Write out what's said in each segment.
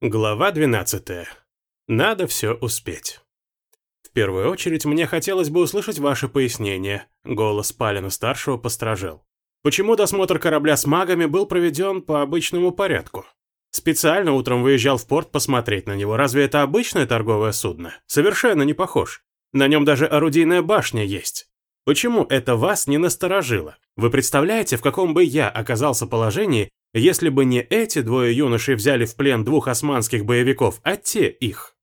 Глава 12. Надо все успеть. В первую очередь мне хотелось бы услышать ваше пояснение. Голос Палина-старшего постражил. Почему досмотр корабля с магами был проведен по обычному порядку? Специально утром выезжал в порт посмотреть на него. Разве это обычное торговое судно? Совершенно не похож. На нем даже орудийная башня есть. Почему это вас не насторожило? Вы представляете, в каком бы я оказался положении, если бы не эти двое юношей взяли в плен двух османских боевиков, а те их.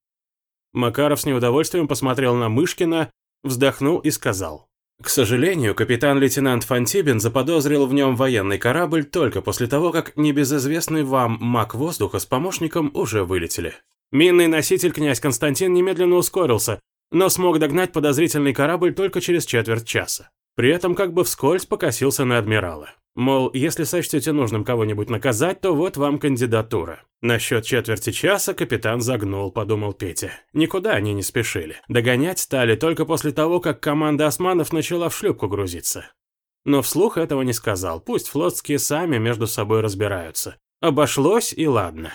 Макаров с неудовольствием посмотрел на Мышкина, вздохнул и сказал. К сожалению, капитан-лейтенант Фантибин заподозрил в нем военный корабль только после того, как небезызвестный вам маг воздуха с помощником уже вылетели. Минный носитель князь Константин немедленно ускорился, но смог догнать подозрительный корабль только через четверть часа. При этом как бы вскользь покосился на адмирала. Мол, если сочтете нужным кого-нибудь наказать, то вот вам кандидатура. Насчет четверти часа капитан загнул, подумал Петя. Никуда они не спешили. Догонять стали только после того, как команда османов начала в шлюпку грузиться. Но вслух этого не сказал, пусть флотские сами между собой разбираются. Обошлось и ладно.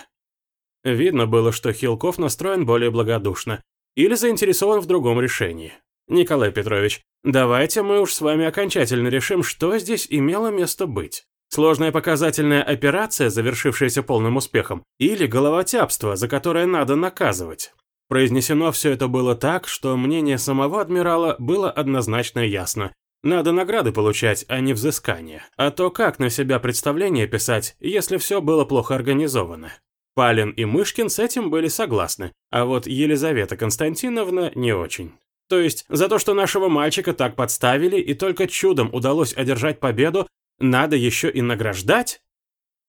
Видно было, что Хилков настроен более благодушно или заинтересован в другом решении. Николай Петрович, давайте мы уж с вами окончательно решим, что здесь имело место быть. Сложная показательная операция, завершившаяся полным успехом, или головотяпство, за которое надо наказывать. Произнесено все это было так, что мнение самого адмирала было однозначно ясно. Надо награды получать, а не взыскание. А то как на себя представление писать, если все было плохо организовано? Палин и Мышкин с этим были согласны, а вот Елизавета Константиновна не очень. То есть за то, что нашего мальчика так подставили и только чудом удалось одержать победу, надо еще и награждать?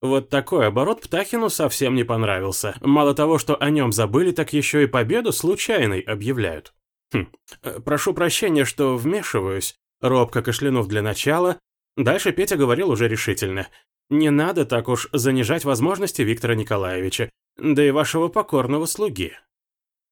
Вот такой оборот Птахину совсем не понравился. Мало того, что о нем забыли, так еще и победу случайной объявляют. Хм, э, прошу прощения, что вмешиваюсь, робко кашлянув для начала. Дальше Петя говорил уже решительно. Не надо так уж занижать возможности Виктора Николаевича, да и вашего покорного слуги.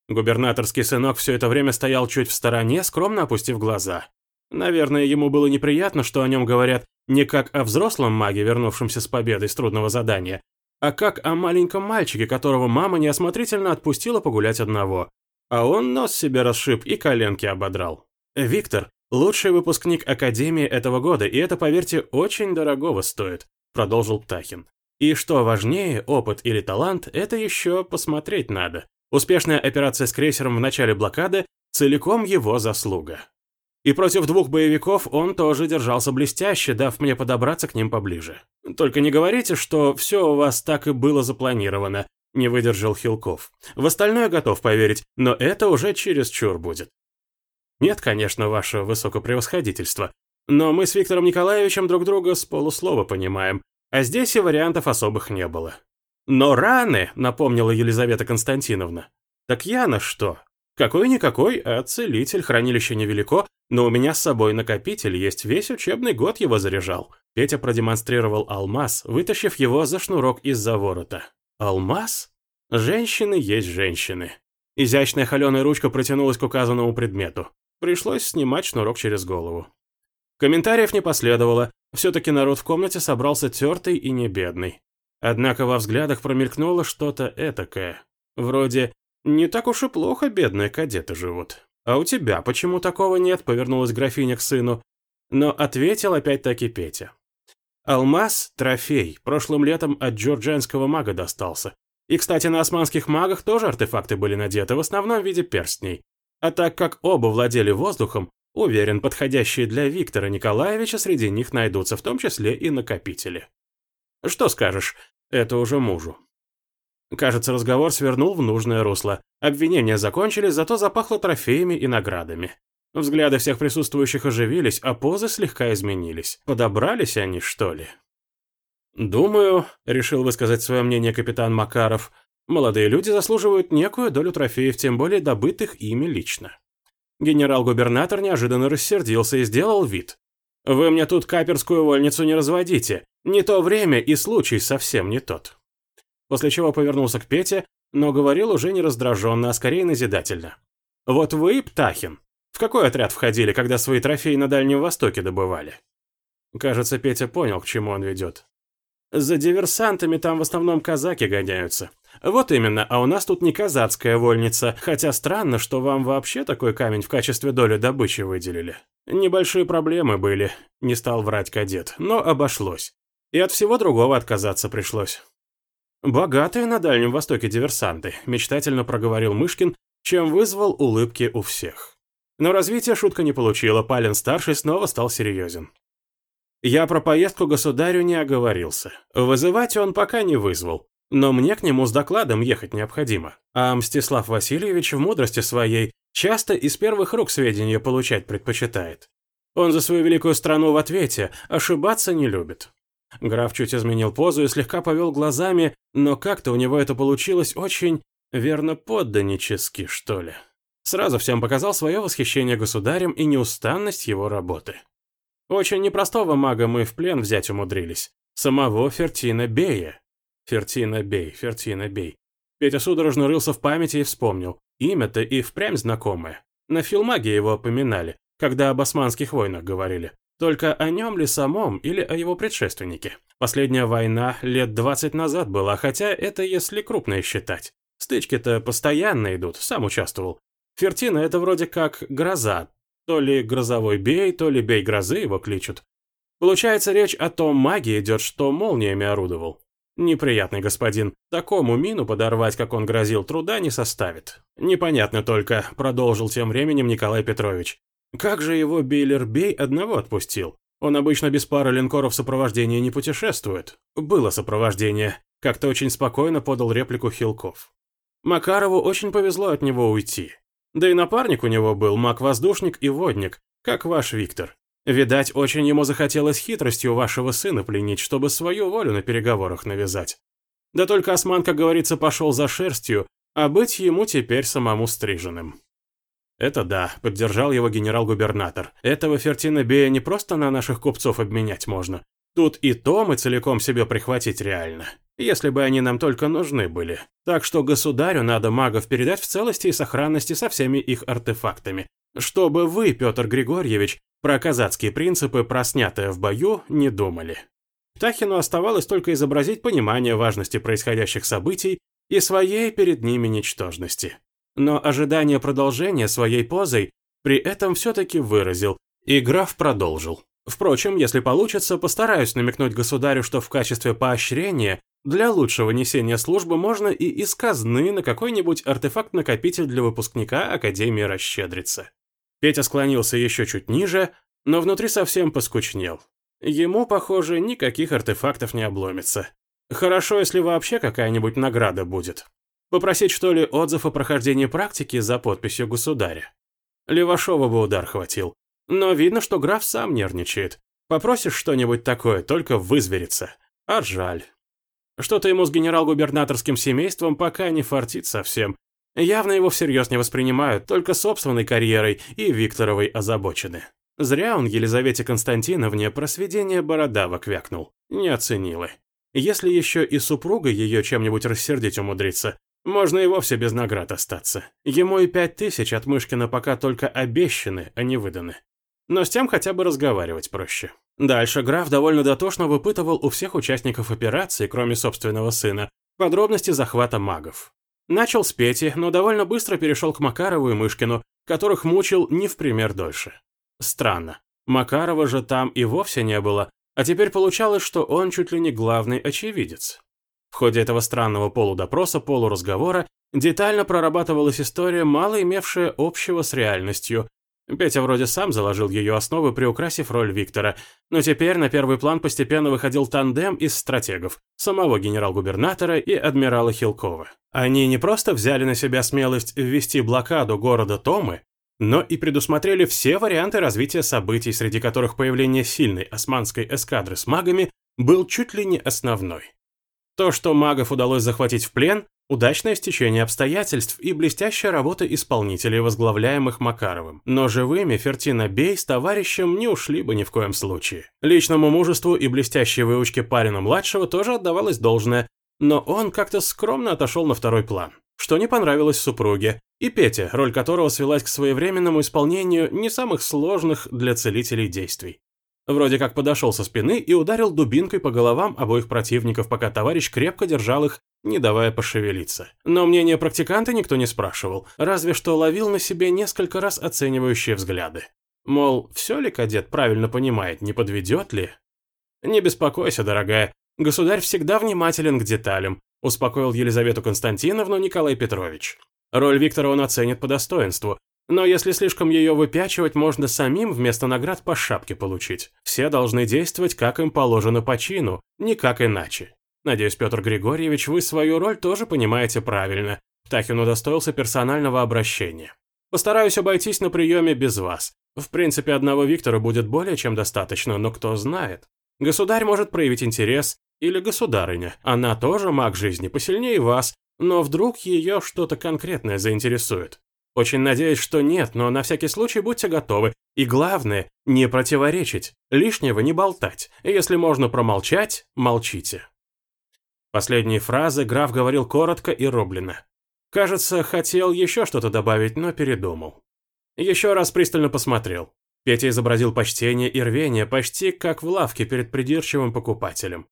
Губернаторский сынок все это время стоял чуть в стороне, скромно опустив глаза. Наверное, ему было неприятно, что о нем говорят не как о взрослом маге, вернувшемся с победой с трудного задания, а как о маленьком мальчике, которого мама неосмотрительно отпустила погулять одного. А он нос себе расшиб и коленки ободрал. «Виктор – лучший выпускник Академии этого года, и это, поверьте, очень дорогого стоит», – продолжил Птахин. «И что важнее, опыт или талант – это еще посмотреть надо. Успешная операция с крейсером в начале блокады – целиком его заслуга. И против двух боевиков он тоже держался блестяще, дав мне подобраться к ним поближе. Только не говорите, что все у вас так и было запланировано, не выдержал Хилков. В остальное готов поверить, но это уже чересчур будет. Нет, конечно, ваше высокопревосходительство, но мы с Виктором Николаевичем друг друга с полуслова понимаем, а здесь и вариантов особых не было. «Но раны», — напомнила Елизавета Константиновна. «Так я на что? Какой-никакой, а целитель, хранилище невелико, но у меня с собой накопитель есть, весь учебный год его заряжал». Петя продемонстрировал алмаз, вытащив его за шнурок из-за ворота. «Алмаз? Женщины есть женщины». Изящная холеная ручка протянулась к указанному предмету. Пришлось снимать шнурок через голову. Комментариев не последовало, все-таки народ в комнате собрался тертый и небедный. Однако во взглядах промелькнуло что-то этакое. Вроде «не так уж и плохо бедные кадеты живут». «А у тебя почему такого нет?» – повернулась графиня к сыну. Но ответил опять-таки Петя. «Алмаз – трофей, прошлым летом от джорджанского мага достался. И, кстати, на османских магах тоже артефакты были надеты, в основном в виде перстней. А так как оба владели воздухом, уверен, подходящие для Виктора Николаевича среди них найдутся, в том числе и накопители. Что скажешь, это уже мужу. Кажется, разговор свернул в нужное русло. Обвинения закончились, зато запахло трофеями и наградами. Взгляды всех присутствующих оживились, а позы слегка изменились. Подобрались они, что ли? «Думаю», — решил высказать свое мнение капитан Макаров, «молодые люди заслуживают некую долю трофеев, тем более добытых ими лично». Генерал-губернатор неожиданно рассердился и сделал вид. «Вы мне тут каперскую вольницу не разводите. Не то время и случай совсем не тот». После чего повернулся к Пете, но говорил уже не раздраженно, а скорее назидательно. «Вот вы, Птахин, в какой отряд входили, когда свои трофеи на Дальнем Востоке добывали?» Кажется, Петя понял, к чему он ведет. «За диверсантами там в основном казаки гоняются. Вот именно, а у нас тут не казацкая вольница, хотя странно, что вам вообще такой камень в качестве доли добычи выделили. Небольшие проблемы были, не стал врать кадет, но обошлось. И от всего другого отказаться пришлось. «Богатые на Дальнем Востоке диверсанты», – мечтательно проговорил Мышкин, чем вызвал улыбки у всех. Но развитие шутка не получила, Палин-старший снова стал серьезен. Я про поездку государю не оговорился. Вызывать он пока не вызвал. Но мне к нему с докладом ехать необходимо. А Мстислав Васильевич в мудрости своей часто из первых рук сведения получать предпочитает. Он за свою великую страну в ответе, ошибаться не любит. Граф чуть изменил позу и слегка повел глазами, но как-то у него это получилось очень, верно, подданнически, что ли. Сразу всем показал свое восхищение государем и неустанность его работы. Очень непростого мага мы в плен взять умудрились. Самого Фертина Бея. Фертина Бей, Фертина Бей. Петя судорожно рылся в памяти и вспомнил. Имя-то и впрямь знакомое. На филмаге его упоминали, когда об османских войнах говорили. Только о нем ли самом или о его предшественнике? Последняя война лет 20 назад была, хотя это если крупное считать. Стычки-то постоянно идут, сам участвовал. Фертина это вроде как гроза, то ли грозовой бей, то ли бей грозы его кличут. Получается, речь о том маге идет, что молниями орудовал. Неприятный господин, такому мину подорвать, как он грозил, труда не составит. Непонятно только, продолжил тем временем Николай Петрович. Как же его Бейлер-Бей одного отпустил? Он обычно без пары линкоров сопровождения не путешествует. Было сопровождение. Как-то очень спокойно подал реплику Хилков. Макарову очень повезло от него уйти. Да и напарник у него был маг-воздушник и водник, как ваш Виктор. Видать, очень ему захотелось хитростью вашего сына пленить, чтобы свою волю на переговорах навязать. Да только Осман, как говорится, пошел за шерстью, а быть ему теперь самому стриженным. Это да, поддержал его генерал-губернатор. Этого Фертина Бея не просто на наших купцов обменять можно. Тут и то мы целиком себе прихватить реально если бы они нам только нужны были. Так что государю надо магов передать в целости и сохранности со всеми их артефактами. Чтобы вы, Петр Григорьевич, про казацкие принципы, проснятые в бою, не думали. Птахину оставалось только изобразить понимание важности происходящих событий и своей перед ними ничтожности. Но ожидание продолжения своей позой при этом все-таки выразил, и граф продолжил. Впрочем, если получится, постараюсь намекнуть государю, что в качестве поощрения для лучшего несения службы можно и из казны на какой-нибудь артефакт-накопитель для выпускника Академии расщедриться. Петя склонился еще чуть ниже, но внутри совсем поскучнел. Ему, похоже, никаких артефактов не обломится. Хорошо, если вообще какая-нибудь награда будет. Попросить, что ли, отзыв о прохождении практики за подписью государя. Левашова бы удар хватил. Но видно, что граф сам нервничает. Попросишь что-нибудь такое, только вызверится. А жаль. Что-то ему с генерал-губернаторским семейством пока не фартит совсем. Явно его всерьез не воспринимают, только собственной карьерой и Викторовой озабочены. Зря он Елизавете Константиновне про сведение бородавок вякнул. Не оценила. Если еще и супруга ее чем-нибудь рассердить умудрится, можно и вовсе без наград остаться. Ему и пять тысяч от Мышкина пока только обещаны, а не выданы. Но с тем хотя бы разговаривать проще. Дальше граф довольно дотошно выпытывал у всех участников операции, кроме собственного сына, подробности захвата магов. Начал с Пети, но довольно быстро перешел к Макарову и Мышкину, которых мучил не в пример дольше. Странно. Макарова же там и вовсе не было, а теперь получалось, что он чуть ли не главный очевидец. В ходе этого странного полудопроса, полуразговора детально прорабатывалась история, мало имевшая общего с реальностью, Петя вроде сам заложил ее основы, приукрасив роль Виктора, но теперь на первый план постепенно выходил тандем из стратегов, самого генерал-губернатора и адмирала Хилкова. Они не просто взяли на себя смелость ввести блокаду города Томы, но и предусмотрели все варианты развития событий, среди которых появление сильной османской эскадры с магами был чуть ли не основной. То, что магов удалось захватить в плен, Удачное стечение обстоятельств и блестящая работа исполнителей, возглавляемых Макаровым. Но живыми Фертина Бей с товарищем не ушли бы ни в коем случае. Личному мужеству и блестящей выучке парина-младшего тоже отдавалось должное, но он как-то скромно отошел на второй план, что не понравилось супруге, и Пете, роль которого свелась к своевременному исполнению не самых сложных для целителей действий. Вроде как подошел со спины и ударил дубинкой по головам обоих противников, пока товарищ крепко держал их, не давая пошевелиться. Но мнение практиканта никто не спрашивал, разве что ловил на себе несколько раз оценивающие взгляды. Мол, все ли кадет правильно понимает, не подведет ли? «Не беспокойся, дорогая, государь всегда внимателен к деталям», успокоил Елизавету Константиновну Николай Петрович. Роль Виктора он оценит по достоинству, но если слишком ее выпячивать, можно самим вместо наград по шапке получить. Все должны действовать, как им положено по чину, никак иначе. Надеюсь, Петр Григорьевич, вы свою роль тоже понимаете правильно. Птахин удостоился персонального обращения. Постараюсь обойтись на приеме без вас. В принципе, одного Виктора будет более чем достаточно, но кто знает. Государь может проявить интерес, или государыня. Она тоже маг жизни, посильнее вас, но вдруг ее что-то конкретное заинтересует. Очень надеюсь, что нет, но на всякий случай будьте готовы. И главное, не противоречить, лишнего не болтать. Если можно промолчать, молчите. Последние фразы граф говорил коротко и роблено. Кажется, хотел еще что-то добавить, но передумал. Еще раз пристально посмотрел. Петя изобразил почтение и рвение, почти как в лавке перед придирчивым покупателем.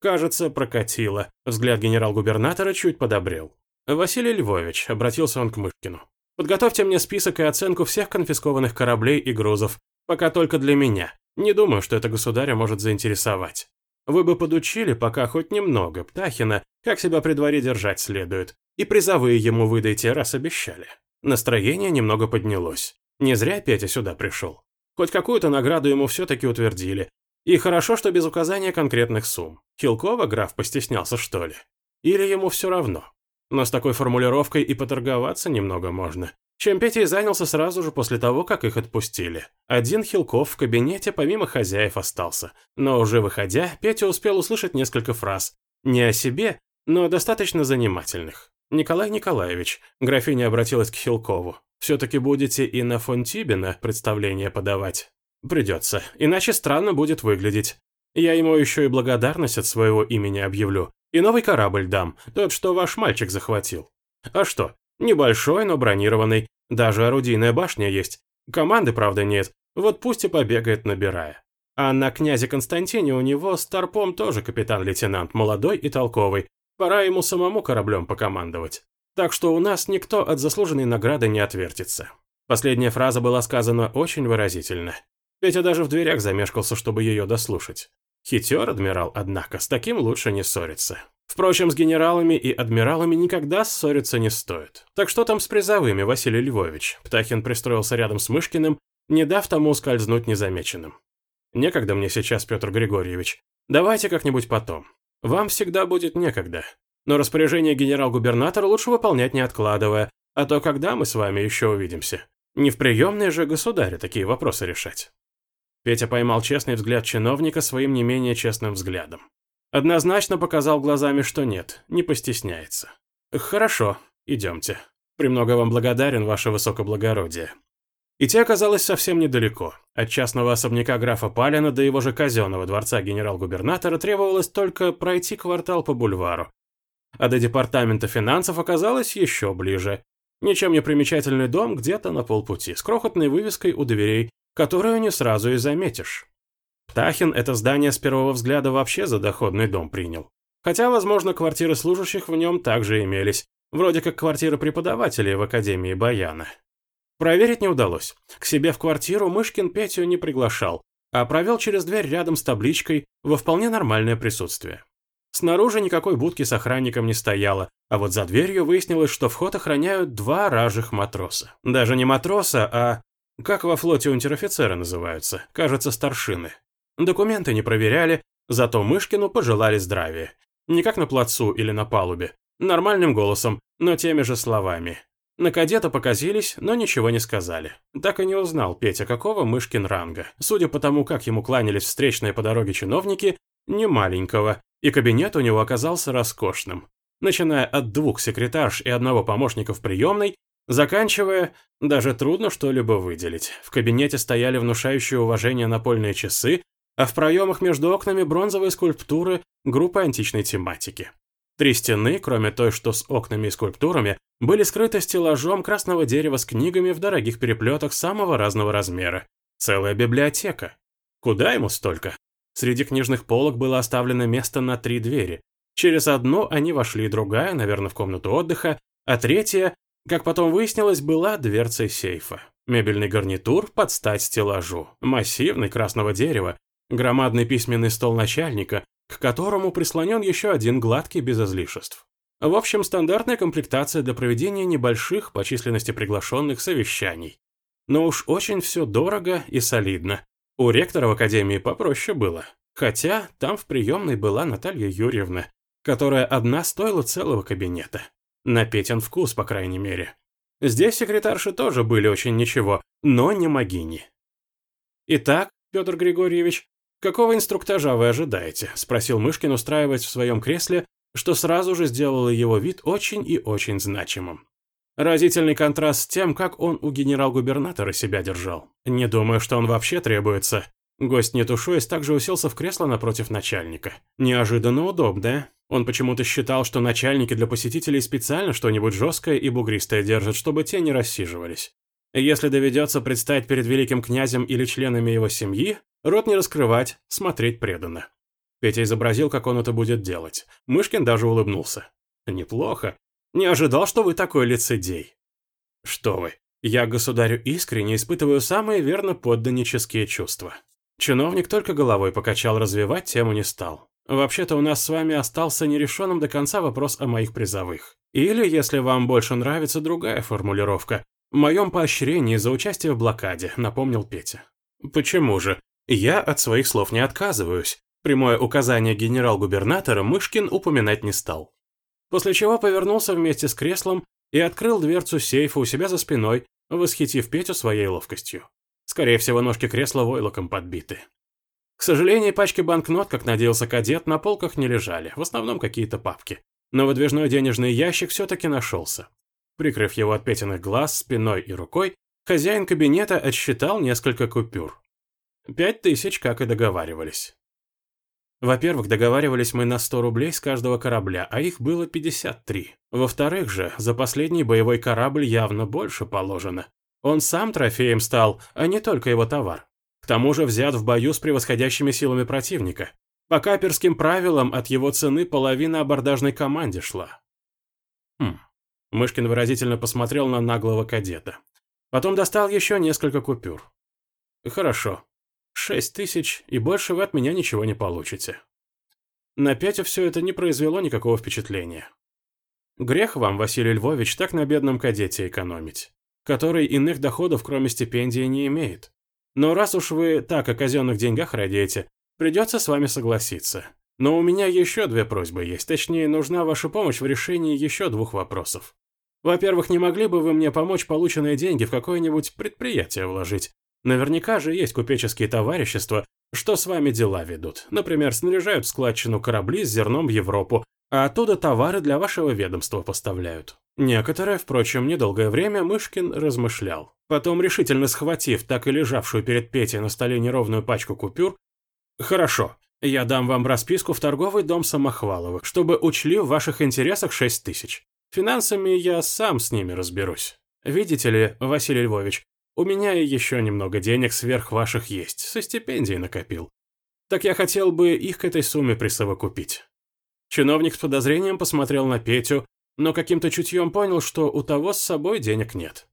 Кажется, прокатило. Взгляд генерал-губернатора чуть подобрел. «Василий Львович», — обратился он к Мышкину. Подготовьте мне список и оценку всех конфискованных кораблей и грузов. Пока только для меня. Не думаю, что это государя может заинтересовать. Вы бы подучили пока хоть немного Птахина, как себя при дворе держать следует. И призовые ему выдайте, раз обещали. Настроение немного поднялось. Не зря Петя сюда пришел. Хоть какую-то награду ему все-таки утвердили. И хорошо, что без указания конкретных сумм. Хилкова граф постеснялся, что ли? Или ему все равно? Но с такой формулировкой и поторговаться немного можно. Чем Петя и занялся сразу же после того, как их отпустили. Один Хилков в кабинете помимо хозяев остался. Но уже выходя, Петя успел услышать несколько фраз. Не о себе, но достаточно занимательных. «Николай Николаевич», графиня обратилась к Хилкову, «все-таки будете и на Фонтибина представление подавать?» «Придется, иначе странно будет выглядеть. Я ему еще и благодарность от своего имени объявлю. И новый корабль дам, тот, что ваш мальчик захватил. А что, небольшой, но бронированный, даже орудийная башня есть. Команды, правда, нет, вот пусть и побегает, набирая. А на князе Константине у него с торпом тоже капитан-лейтенант, молодой и толковый. Пора ему самому кораблем покомандовать. Так что у нас никто от заслуженной награды не отвертится. Последняя фраза была сказана очень выразительно. Петя даже в дверях замешкался, чтобы ее дослушать. Хитер адмирал, однако, с таким лучше не ссориться. Впрочем, с генералами и адмиралами никогда ссориться не стоит. Так что там с призовыми, Василий Львович? Птахин пристроился рядом с Мышкиным, не дав тому скользнуть незамеченным. Некогда мне сейчас, Петр Григорьевич. Давайте как-нибудь потом. Вам всегда будет некогда. Но распоряжение генерал-губернатора лучше выполнять не откладывая, а то когда мы с вами еще увидимся? Не в приемной же государя такие вопросы решать. Петя поймал честный взгляд чиновника своим не менее честным взглядом. Однозначно показал глазами, что нет, не постесняется. «Хорошо, идемте. Премного вам благодарен, ваше высокоблагородие». Идти оказалось совсем недалеко. От частного особняка графа Палина до его же казенного дворца генерал-губернатора требовалось только пройти квартал по бульвару. А до департамента финансов оказалось еще ближе. Ничем не примечательный дом где-то на полпути, с крохотной вывеской у дверей, которую не сразу и заметишь. Птахин это здание с первого взгляда вообще за доходный дом принял. Хотя, возможно, квартиры служащих в нем также имелись, вроде как квартиры преподавателей в Академии Баяна. Проверить не удалось. К себе в квартиру Мышкин Петю не приглашал, а провел через дверь рядом с табличкой во вполне нормальное присутствие. Снаружи никакой будки с охранником не стояло, а вот за дверью выяснилось, что вход охраняют два ражих матроса. Даже не матроса, а как во флоте унтер-офицеры называются, кажется, старшины. Документы не проверяли, зато Мышкину пожелали здравия. Не как на плацу или на палубе. Нормальным голосом, но теми же словами. На кадета показились, но ничего не сказали. Так и не узнал Петя, какого Мышкин ранга. Судя по тому, как ему кланялись встречные по дороге чиновники, не маленького, и кабинет у него оказался роскошным. Начиная от двух секретарш и одного помощника в приемной, Заканчивая, даже трудно что-либо выделить. В кабинете стояли внушающие уважение напольные часы, а в проемах между окнами бронзовые скульптуры группы античной тематики. Три стены, кроме той, что с окнами и скульптурами, были скрыты стеллажом красного дерева с книгами в дорогих переплетах самого разного размера. Целая библиотека. Куда ему столько? Среди книжных полок было оставлено место на три двери. Через одну они вошли другая, наверное, в комнату отдыха, а третья, как потом выяснилось, была дверцей сейфа. Мебельный гарнитур под стать стеллажу, массивный красного дерева, громадный письменный стол начальника, к которому прислонен еще один гладкий без излишеств. В общем, стандартная комплектация для проведения небольших по численности приглашенных совещаний. Но уж очень все дорого и солидно. У ректора в академии попроще было. Хотя там в приемной была Наталья Юрьевна, которая одна стоила целого кабинета. На Петин вкус, по крайней мере. Здесь секретарши тоже были очень ничего, но не могини. «Итак, Петр Григорьевич, какого инструктажа вы ожидаете?» – спросил Мышкин, устраиваясь в своем кресле, что сразу же сделало его вид очень и очень значимым. Разительный контраст с тем, как он у генерал-губернатора себя держал. Не думаю, что он вообще требуется. Гость, не тушуясь, также уселся в кресло напротив начальника. Неожиданно удобное. Он почему-то считал, что начальники для посетителей специально что-нибудь жесткое и бугристое держат, чтобы те не рассиживались. Если доведется предстать перед великим князем или членами его семьи, рот не раскрывать, смотреть преданно. Петя изобразил, как он это будет делать. Мышкин даже улыбнулся. «Неплохо. Не ожидал, что вы такой лицедей». «Что вы. Я государю искренне испытываю самые верно подданнические чувства». Чиновник только головой покачал, развивать тему не стал. Вообще-то у нас с вами остался нерешенным до конца вопрос о моих призовых. Или, если вам больше нравится другая формулировка, в моем поощрении за участие в блокаде, напомнил Петя. Почему же? Я от своих слов не отказываюсь. Прямое указание генерал-губернатора Мышкин упоминать не стал. После чего повернулся вместе с креслом и открыл дверцу сейфа у себя за спиной, восхитив Петю своей ловкостью. Скорее всего, ножки кресла войлоком подбиты. К сожалению, пачки банкнот, как надеялся кадет, на полках не лежали, в основном какие-то папки. Но выдвижной денежный ящик все-таки нашелся. Прикрыв его от Петиных глаз спиной и рукой, хозяин кабинета отсчитал несколько купюр. Пять тысяч, как и договаривались. Во-первых, договаривались мы на 100 рублей с каждого корабля, а их было 53. Во-вторых же, за последний боевой корабль явно больше положено. Он сам трофеем стал, а не только его товар. Тому же взят в бою с превосходящими силами противника. По каперским правилам от его цены половина абордажной команде шла. Хм. Мышкин выразительно посмотрел на наглого кадета. Потом достал еще несколько купюр. Хорошо. Шесть тысяч, и больше вы от меня ничего не получите. На Петю все это не произвело никакого впечатления. Грех вам, Василий Львович, так на бедном кадете экономить, который иных доходов, кроме стипендии, не имеет. Но раз уж вы так о казенных деньгах радеете, придется с вами согласиться. Но у меня еще две просьбы есть, точнее, нужна ваша помощь в решении еще двух вопросов. Во-первых, не могли бы вы мне помочь полученные деньги в какое-нибудь предприятие вложить? Наверняка же есть купеческие товарищества, что с вами дела ведут. Например, снаряжают складчину корабли с зерном в Европу, а оттуда товары для вашего ведомства поставляют. Некоторое, впрочем, недолгое время Мышкин размышлял. Потом, решительно схватив так и лежавшую перед Петей на столе неровную пачку купюр, «Хорошо, я дам вам расписку в торговый дом Самохваловых, чтобы учли в ваших интересах шесть тысяч. Финансами я сам с ними разберусь. Видите ли, Василий Львович, у меня еще немного денег сверх ваших есть, со стипендией накопил. Так я хотел бы их к этой сумме присовокупить». Чиновник с подозрением посмотрел на Петю, но каким-то чутьем понял, что у того с собой денег нет.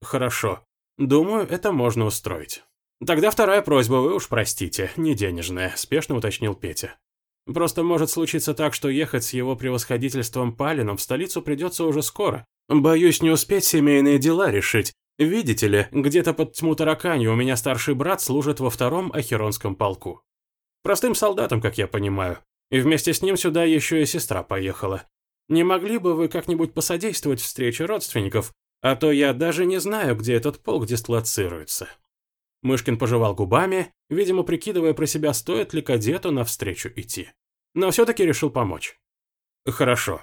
«Хорошо. Думаю, это можно устроить». «Тогда вторая просьба, вы уж простите, не денежная», – спешно уточнил Петя. «Просто может случиться так, что ехать с его превосходительством Палином в столицу придется уже скоро. Боюсь не успеть семейные дела решить. Видите ли, где-то под тьму тараканью у меня старший брат служит во втором Ахеронском полку. Простым солдатом, как я понимаю. И вместе с ним сюда еще и сестра поехала. Не могли бы вы как-нибудь посодействовать встрече родственников, а то я даже не знаю, где этот полк дислоцируется». Мышкин пожевал губами, видимо, прикидывая про себя, стоит ли кадету навстречу идти. Но все-таки решил помочь. «Хорошо».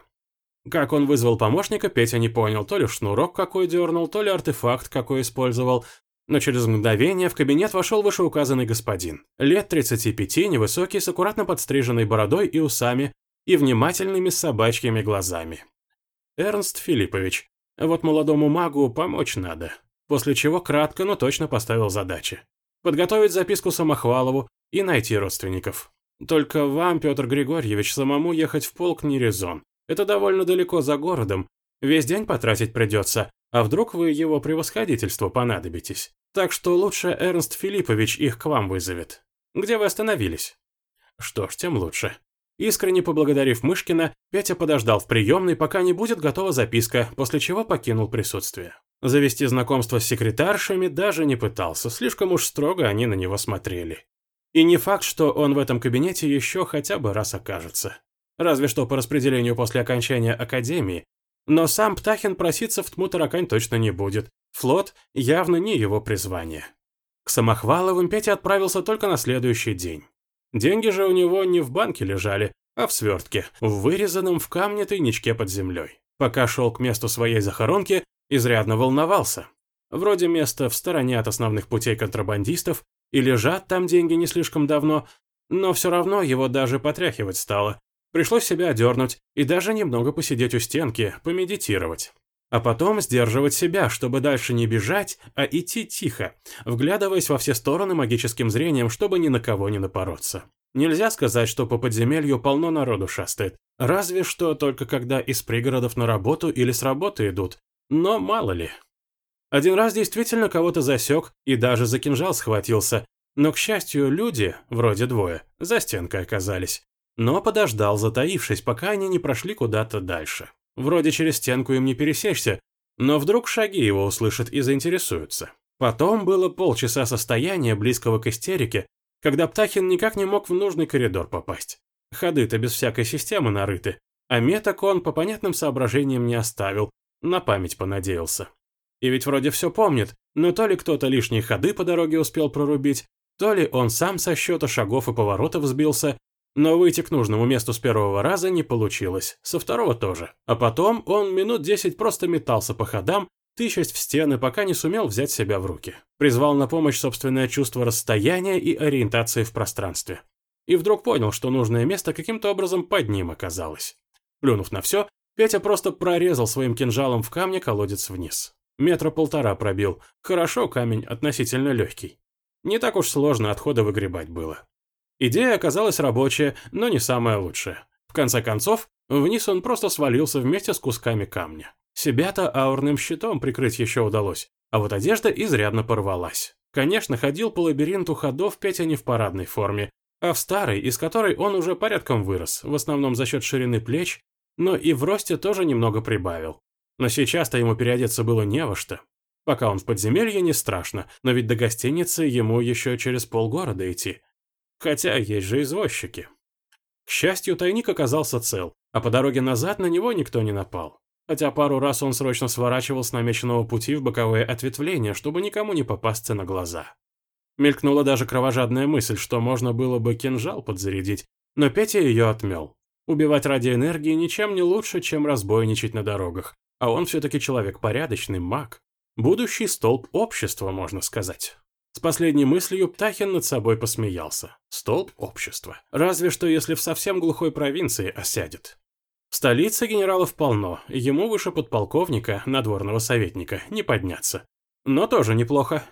Как он вызвал помощника, Петя не понял, то ли шнурок какой дернул, то ли артефакт какой использовал, но через мгновение в кабинет вошел вышеуказанный господин. Лет 35, невысокий, с аккуратно подстриженной бородой и усами, и внимательными собачьими глазами. Эрнст Филиппович, вот молодому магу помочь надо. После чего кратко, но точно поставил задачи. подготовить записку Самохвалову и найти родственников. Только вам, Петр Григорьевич, самому ехать в полк не резон. Это довольно далеко за городом. Весь день потратить придется, а вдруг вы его превосходительству понадобитесь. Так что лучше Эрнст Филиппович их к вам вызовет. Где вы остановились? Что ж, тем лучше. Искренне поблагодарив Мышкина, Петя подождал в приемной, пока не будет готова записка, после чего покинул присутствие. Завести знакомство с секретаршами даже не пытался, слишком уж строго они на него смотрели. И не факт, что он в этом кабинете еще хотя бы раз окажется. Разве что по распределению после окончания академии. Но сам Птахин проситься в тьму таракань точно не будет. Флот явно не его призвание. К Самохваловым Петя отправился только на следующий день. Деньги же у него не в банке лежали, а в свертке, в вырезанном в камне тайничке под землей. Пока шел к месту своей захоронки, изрядно волновался. Вроде места в стороне от основных путей контрабандистов, и лежат там деньги не слишком давно, но все равно его даже потряхивать стало. Пришлось себя одернуть и даже немного посидеть у стенки, помедитировать. А потом сдерживать себя, чтобы дальше не бежать, а идти тихо, вглядываясь во все стороны магическим зрением, чтобы ни на кого не напороться. Нельзя сказать, что по подземелью полно народу шастает. Разве что только когда из пригородов на работу или с работы идут. Но мало ли. Один раз действительно кого-то засек и даже за кинжал схватился. Но, к счастью, люди, вроде двое, за стенкой оказались. Но подождал, затаившись, пока они не прошли куда-то дальше. Вроде через стенку им не пересечься, но вдруг шаги его услышат и заинтересуются. Потом было полчаса состояния, близкого к истерике, когда Птахин никак не мог в нужный коридор попасть. Ходы-то без всякой системы нарыты, а меток он по понятным соображениям не оставил, на память понадеялся. И ведь вроде все помнит, но то ли кто-то лишние ходы по дороге успел прорубить, то ли он сам со счета шагов и поворотов сбился, но выйти к нужному месту с первого раза не получилось, со второго тоже. А потом он минут десять просто метался по ходам, тычась в стены, пока не сумел взять себя в руки. Призвал на помощь собственное чувство расстояния и ориентации в пространстве. И вдруг понял, что нужное место каким-то образом под ним оказалось. Плюнув на все, Петя просто прорезал своим кинжалом в камне колодец вниз. Метра полтора пробил. Хорошо, камень относительно легкий. Не так уж сложно отхода выгребать было. Идея оказалась рабочая, но не самая лучшая. В конце концов, вниз он просто свалился вместе с кусками камня. Себя-то аурным щитом прикрыть еще удалось, а вот одежда изрядно порвалась. Конечно, ходил по лабиринту ходов Петя не в парадной форме, а в старой, из которой он уже порядком вырос, в основном за счет ширины плеч, но и в росте тоже немного прибавил. Но сейчас-то ему переодеться было не во что. Пока он в подземелье, не страшно, но ведь до гостиницы ему еще через полгорода идти. Хотя есть же извозчики. К счастью, тайник оказался цел, а по дороге назад на него никто не напал. Хотя пару раз он срочно сворачивал с намеченного пути в боковое ответвление, чтобы никому не попасться на глаза. Мелькнула даже кровожадная мысль, что можно было бы кинжал подзарядить, но Петя ее отмел. Убивать ради энергии ничем не лучше, чем разбойничать на дорогах, а он все-таки человек порядочный, маг. Будущий столб общества, можно сказать. С последней мыслью Птахин над собой посмеялся. Столб общества. Разве что если в совсем глухой провинции осядет. В столице генералов полно, ему выше подполковника, надворного советника, не подняться. Но тоже неплохо.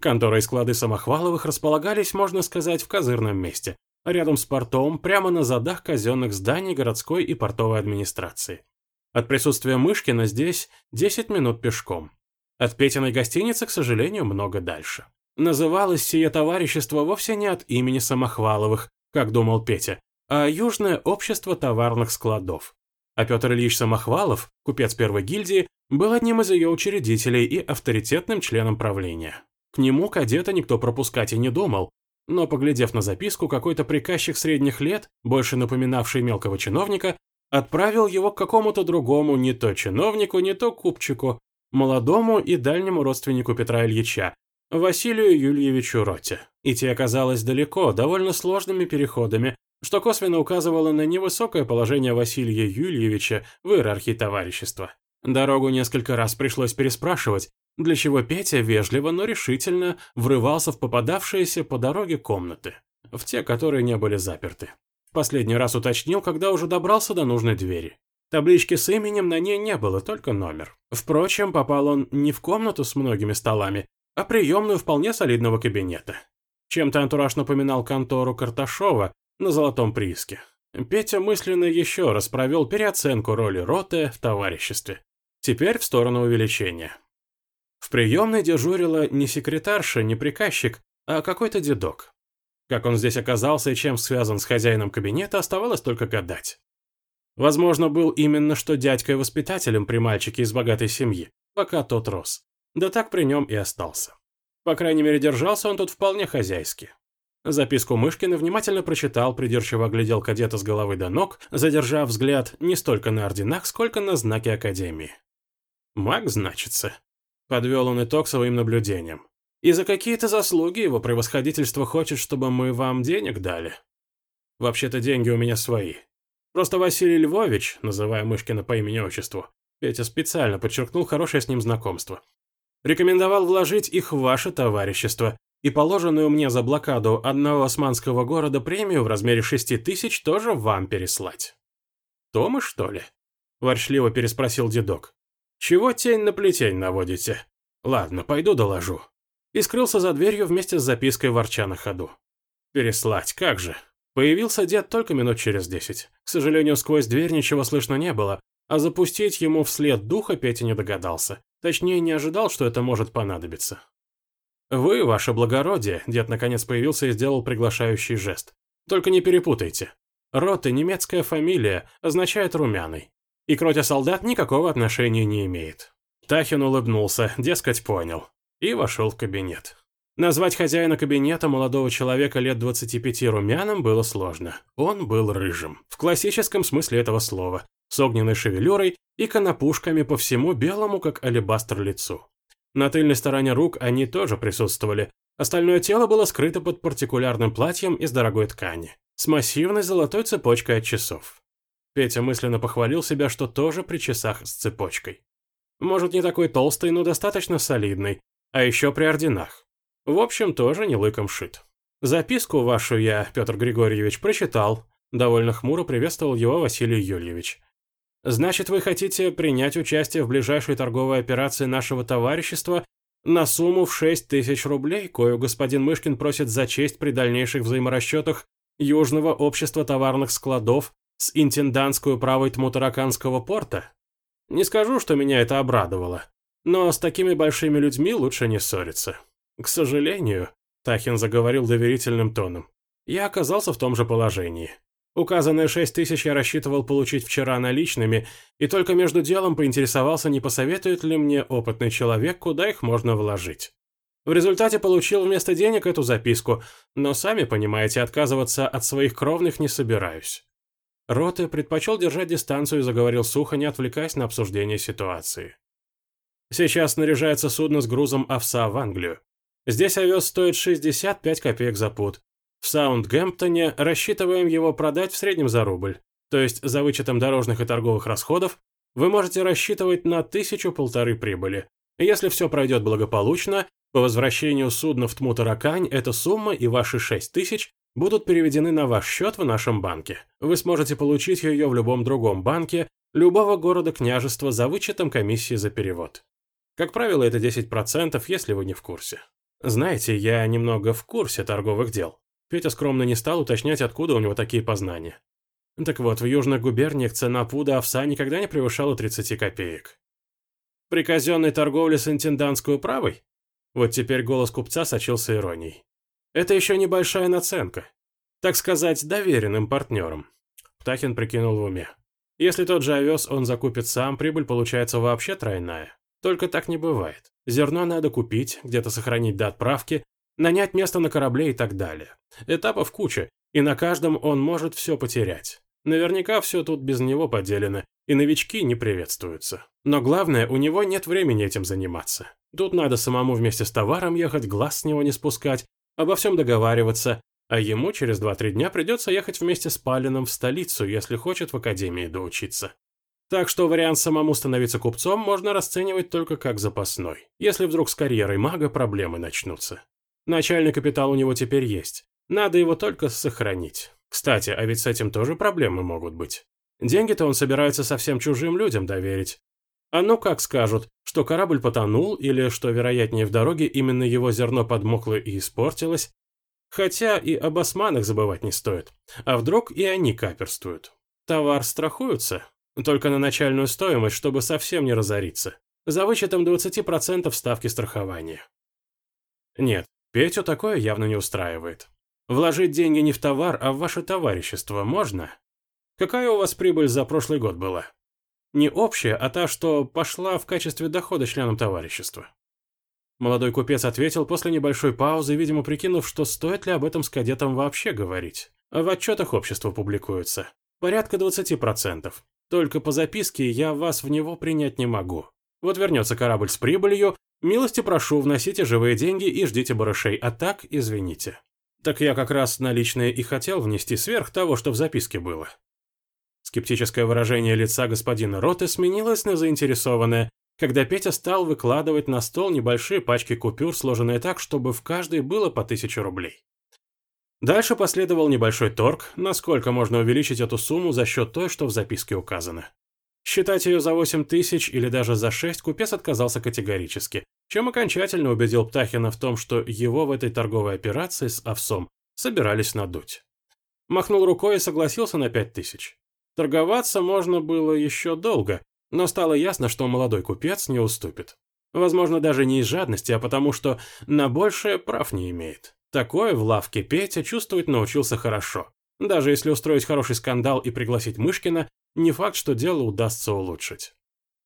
Конторы и склады Самохваловых располагались, можно сказать, в козырном месте, рядом с портом, прямо на задах казенных зданий городской и портовой администрации. От присутствия Мышкина здесь 10 минут пешком. От Петиной гостиницы, к сожалению, много дальше. Называлось сие товарищество вовсе не от имени Самохваловых, как думал Петя, а Южное общество товарных складов. А Петр Ильич Самохвалов, купец первой гильдии, был одним из ее учредителей и авторитетным членом правления. К нему кадета никто пропускать и не думал, но, поглядев на записку, какой-то приказчик средних лет, больше напоминавший мелкого чиновника, отправил его к какому-то другому не то чиновнику, не то купчику, молодому и дальнему родственнику Петра Ильича, Василию Юльевичу Роте. Идти оказалось далеко, довольно сложными переходами, что косвенно указывало на невысокое положение Василия Юльевича в иерархии товарищества. Дорогу несколько раз пришлось переспрашивать, для чего Петя вежливо, но решительно врывался в попадавшиеся по дороге комнаты, в те, которые не были заперты. Последний раз уточнил, когда уже добрался до нужной двери. Таблички с именем на ней не было, только номер. Впрочем, попал он не в комнату с многими столами, а приемную вполне солидного кабинета. Чем-то антураж напоминал контору Карташова на Золотом прииске. Петя мысленно еще раз провел переоценку роли роты в товариществе. Теперь в сторону увеличения. В приемной дежурила не секретарша, не приказчик, а какой-то дедок. Как он здесь оказался и чем связан с хозяином кабинета, оставалось только гадать. Возможно, был именно что дядькой-воспитателем при мальчике из богатой семьи, пока тот рос. Да так при нем и остался. По крайней мере, держался он тут вполне хозяйски. Записку Мышкина внимательно прочитал, придирчиво оглядел кадета с головы до ног, задержав взгляд не столько на орденах, сколько на знаки Академии. «Маг, значится?» Подвел он итог своим наблюдениям. «И за какие-то заслуги его превосходительство хочет, чтобы мы вам денег дали?» «Вообще-то деньги у меня свои. Просто Василий Львович, называя Мышкина по имени-отчеству, Петя специально подчеркнул хорошее с ним знакомство, рекомендовал вложить их в ваше товарищество, и положенную мне за блокаду одного османского города премию в размере шести тысяч тоже вам переслать. «Томы, что ли?» – ворчливо переспросил дедок. «Чего тень на плетень наводите? Ладно, пойду доложу». И скрылся за дверью вместе с запиской ворча на ходу. «Переслать, как же?» Появился дед только минут через десять. К сожалению, сквозь дверь ничего слышно не было, а запустить ему вслед духа Петя не догадался. Точнее, не ожидал, что это может понадобиться. «Вы, ваше благородие», – дед наконец появился и сделал приглашающий жест. «Только не перепутайте. Роты – немецкая фамилия, означает «румяный». И к роте солдат никакого отношения не имеет». Тахин улыбнулся, дескать, понял. И вошел в кабинет. Назвать хозяина кабинета молодого человека лет 25 румяным было сложно. Он был рыжим, в классическом смысле этого слова, с огненной шевелюрой и конопушками по всему белому, как алебастр лицу. На тыльной стороне рук они тоже присутствовали. Остальное тело было скрыто под партикулярным платьем из дорогой ткани, с массивной золотой цепочкой от часов. Петя мысленно похвалил себя, что тоже при часах с цепочкой. Может, не такой толстый, но достаточно солидный, а еще при орденах. В общем, тоже не лыком шит. Записку вашу я, Петр Григорьевич, прочитал. Довольно хмуро приветствовал его Василий Юльевич. Значит, вы хотите принять участие в ближайшей торговой операции нашего товарищества на сумму в 6 тысяч рублей, кою господин Мышкин просит за честь при дальнейших взаиморасчетах Южного общества товарных складов с интендантскую правой Тмутараканского порта? Не скажу, что меня это обрадовало, но с такими большими людьми лучше не ссориться. К сожалению, Тахин заговорил доверительным тоном, я оказался в том же положении. Указанные шесть тысяч я рассчитывал получить вчера наличными, и только между делом поинтересовался, не посоветует ли мне опытный человек, куда их можно вложить. В результате получил вместо денег эту записку, но, сами понимаете, отказываться от своих кровных не собираюсь. Роте предпочел держать дистанцию и заговорил сухо, не отвлекаясь на обсуждение ситуации. Сейчас снаряжается судно с грузом овса в Англию. Здесь овес стоит 65 копеек за пуд. В Саундгемптоне рассчитываем его продать в среднем за рубль. То есть за вычетом дорожных и торговых расходов вы можете рассчитывать на тысячу-полторы прибыли. Если все пройдет благополучно, по возвращению судна в Тмутаракань эта сумма и ваши шесть тысяч будут переведены на ваш счет в нашем банке. Вы сможете получить ее в любом другом банке любого города-княжества за вычетом комиссии за перевод. Как правило, это 10%, если вы не в курсе. Знаете, я немного в курсе торговых дел. Петя скромно не стал уточнять, откуда у него такие познания. Так вот, в южных губерниях цена пуда овса никогда не превышала 30 копеек. При казенной торговле с интендантской управой? Вот теперь голос купца сочился иронией. Это еще небольшая наценка. Так сказать, доверенным партнером. Птахин прикинул в уме. Если тот же овес он закупит сам, прибыль получается вообще тройная. Только так не бывает. Зерно надо купить, где-то сохранить до отправки, нанять место на корабле и так далее. Этапов куча, и на каждом он может все потерять. Наверняка все тут без него поделено, и новички не приветствуются. Но главное, у него нет времени этим заниматься. Тут надо самому вместе с товаром ехать, глаз с него не спускать, обо всем договариваться, а ему через 2-3 дня придется ехать вместе с Палином в столицу, если хочет в академии доучиться. Так что вариант самому становиться купцом можно расценивать только как запасной, если вдруг с карьерой мага проблемы начнутся. Начальный капитал у него теперь есть. Надо его только сохранить. Кстати, а ведь с этим тоже проблемы могут быть. Деньги-то он собирается совсем чужим людям доверить. А ну как скажут, Что корабль потонул, или, что вероятнее в дороге, именно его зерно подмокло и испортилось. Хотя и об османах забывать не стоит. А вдруг и они каперствуют. Товар страхуются, только на начальную стоимость, чтобы совсем не разориться. За вычетом 20% ставки страхования. Нет, Петю такое явно не устраивает. Вложить деньги не в товар, а в ваше товарищество можно? Какая у вас прибыль за прошлый год была? Не общая, а та, что пошла в качестве дохода членам товарищества. Молодой купец ответил после небольшой паузы, видимо, прикинув, что стоит ли об этом с кадетом вообще говорить. В отчетах общества публикуется. Порядка 20%. Только по записке я вас в него принять не могу. Вот вернется корабль с прибылью, милости прошу, вносите живые деньги и ждите барышей, а так извините. Так я как раз наличные и хотел внести сверх того, что в записке было. Скептическое выражение лица господина Роты сменилось на заинтересованное, когда Петя стал выкладывать на стол небольшие пачки купюр, сложенные так, чтобы в каждой было по тысяче рублей. Дальше последовал небольшой торг, насколько можно увеличить эту сумму за счет той, что в записке указано. Считать ее за 8 тысяч или даже за 6 купец отказался категорически, чем окончательно убедил Птахина в том, что его в этой торговой операции с овсом собирались надуть. Махнул рукой и согласился на 5 тысяч. Торговаться можно было еще долго, но стало ясно, что молодой купец не уступит. Возможно, даже не из жадности, а потому что на большее прав не имеет. Такое в лавке Петя чувствовать научился хорошо. Даже если устроить хороший скандал и пригласить Мышкина, не факт, что дело удастся улучшить.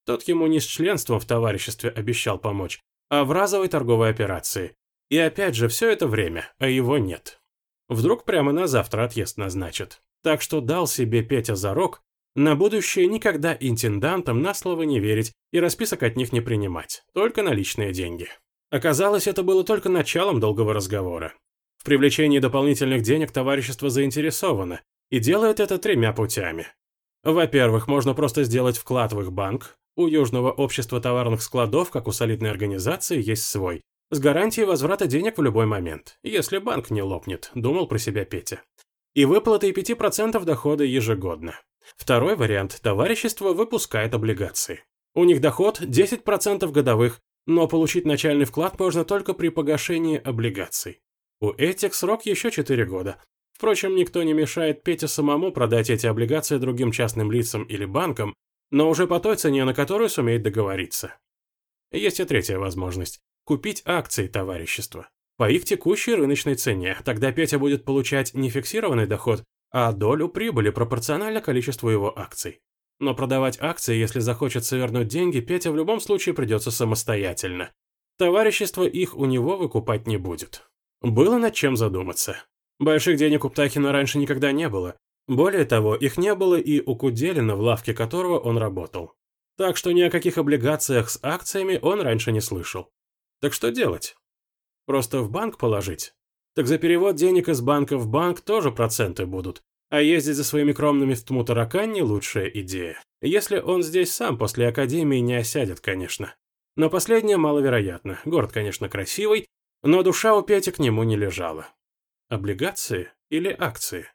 Тот ему не с членством в товариществе обещал помочь, а в разовой торговой операции. И опять же, все это время, а его нет. Вдруг прямо на завтра отъезд назначат. Так что дал себе Петя зарок на будущее никогда интендантам на слово не верить и расписок от них не принимать, только наличные деньги. Оказалось, это было только началом долгого разговора. В привлечении дополнительных денег товарищество заинтересовано и делает это тремя путями. Во-первых, можно просто сделать вклад в их банк. У Южного общества товарных складов, как у солидной организации, есть свой. С гарантией возврата денег в любой момент, если банк не лопнет, думал про себя Петя. И выплатой 5% дохода ежегодно. Второй вариант – товарищество выпускает облигации. У них доход 10% годовых, но получить начальный вклад можно только при погашении облигаций. У этих срок еще 4 года. Впрочем, никто не мешает Пете самому продать эти облигации другим частным лицам или банкам, но уже по той цене, на которую сумеет договориться. Есть и третья возможность – купить акции товарищества. По их текущей рыночной цене, тогда Петя будет получать не фиксированный доход, а долю прибыли пропорционально количеству его акций. Но продавать акции, если захочется вернуть деньги, Петя в любом случае придется самостоятельно. Товарищество их у него выкупать не будет. Было над чем задуматься. Больших денег у Птахина раньше никогда не было. Более того, их не было и у Куделина, в лавке которого он работал. Так что ни о каких облигациях с акциями он раньше не слышал. Так что делать? Просто в банк положить? Так за перевод денег из банка в банк тоже проценты будут. А ездить за своими кромными в Тмутаракан не лучшая идея. Если он здесь сам после академии не осядет, конечно. Но последнее маловероятно. Город, конечно, красивый, но душа у Пети к нему не лежала. Облигации или акции?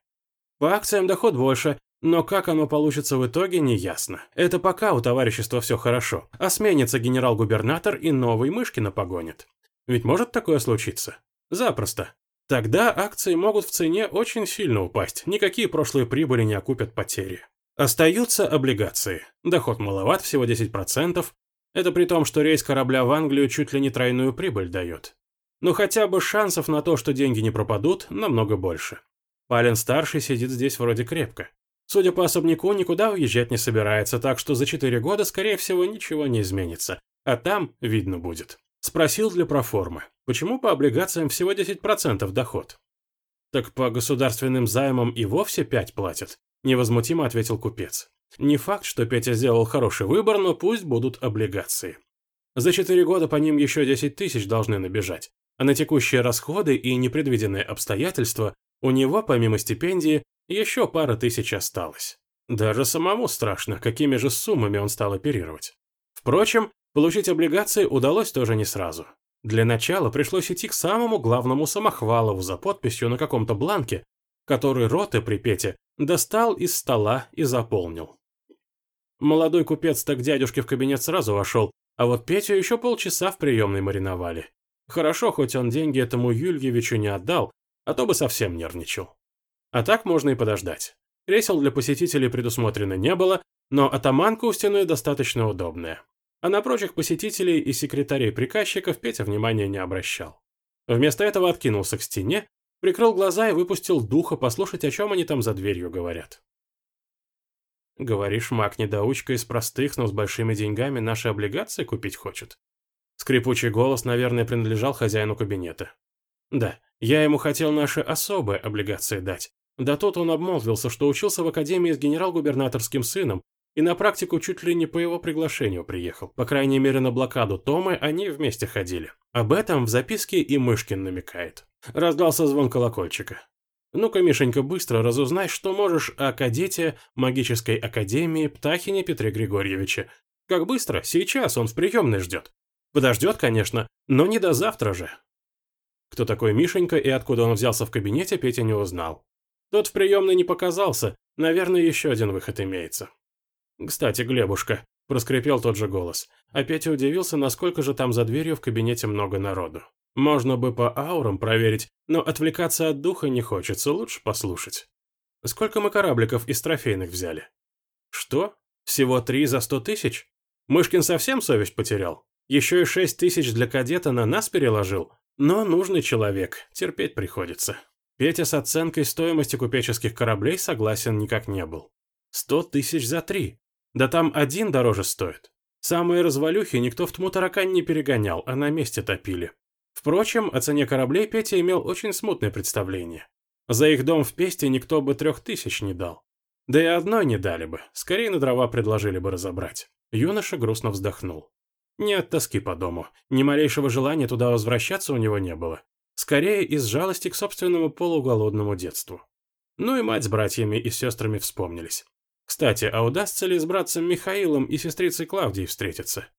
По акциям доход больше, но как оно получится в итоге, не ясно. Это пока у товарищества все хорошо, а сменится генерал-губернатор и новый Мышкина погонит. Ведь может такое случиться? Запросто. Тогда акции могут в цене очень сильно упасть, никакие прошлые прибыли не окупят потери. Остаются облигации. Доход маловат, всего 10%. Это при том, что рейс корабля в Англию чуть ли не тройную прибыль дает. Но хотя бы шансов на то, что деньги не пропадут, намного больше. Пален-старший сидит здесь вроде крепко. Судя по особняку, никуда уезжать не собирается, так что за 4 года, скорее всего, ничего не изменится. А там видно будет. Спросил для проформы. Почему по облигациям всего 10% доход? Так по государственным займам и вовсе 5 платят, невозмутимо ответил купец. Не факт, что Петя сделал хороший выбор, но пусть будут облигации. За 4 года по ним еще 10 тысяч должны набежать, а на текущие расходы и непредвиденные обстоятельства у него, помимо стипендии, еще пара тысяч осталось. Даже самому страшно, какими же суммами он стал оперировать. Впрочем, получить облигации удалось тоже не сразу. Для начала пришлось идти к самому главному Самохвалову за подписью на каком-то бланке, который Роты при Пете достал из стола и заполнил. Молодой купец так дядюшке в кабинет сразу вошел, А вот Петю еще полчаса в приемной мариновали. Хорошо, хоть он деньги этому Юльевичу не отдал, а то бы совсем нервничал. А так можно и подождать. Кресел для посетителей предусмотрено не было, но атаманка у стены достаточно удобная. А на прочих посетителей и секретарей приказчиков Петя внимания не обращал. Вместо этого откинулся к стене, прикрыл глаза и выпустил духа послушать, о чем они там за дверью говорят. Говоришь, маг-недоучка из простых, но с большими деньгами наши облигации купить хочет? Скрипучий голос, наверное, принадлежал хозяину кабинета. Да, я ему хотел наши особые облигации дать. Да тут он обмолвился, что учился в академии с генерал-губернаторским сыном, и на практику чуть ли не по его приглашению приехал. По крайней мере, на блокаду Томы они вместе ходили. Об этом в записке и Мышкин намекает. Раздался звон колокольчика. Ну-ка, Мишенька, быстро разузнай, что можешь о кадете магической академии Птахине Петре Григорьевиче. Как быстро? Сейчас, он в приемной ждет. Подождет, конечно, но не до завтра же. Кто такой Мишенька и откуда он взялся в кабинете, Петя не узнал. Тот в приемной не показался, наверное, еще один выход имеется. «Кстати, Глебушка», – проскрипел тот же голос, а Петя удивился, насколько же там за дверью в кабинете много народу. Можно бы по аурам проверить, но отвлекаться от духа не хочется, лучше послушать. Сколько мы корабликов из трофейных взяли? Что? Всего три за сто тысяч? Мышкин совсем совесть потерял? Еще и шесть тысяч для кадета на нас переложил? Но нужный человек, терпеть приходится. Петя с оценкой стоимости купеческих кораблей согласен никак не был. Сто тысяч за три. Да там один дороже стоит. Самые развалюхи никто в тму таракань не перегонял, а на месте топили. Впрочем, о цене кораблей Петя имел очень смутное представление. За их дом в Песте никто бы трех тысяч не дал. Да и одной не дали бы, скорее на дрова предложили бы разобрать. Юноша грустно вздохнул. Не от тоски по дому, ни малейшего желания туда возвращаться у него не было. Скорее из жалости к собственному полуголодному детству. Ну и мать с братьями и сестрами вспомнились. Кстати, а удастся ли с братцем Михаилом и сестрицей Клавдией встретиться?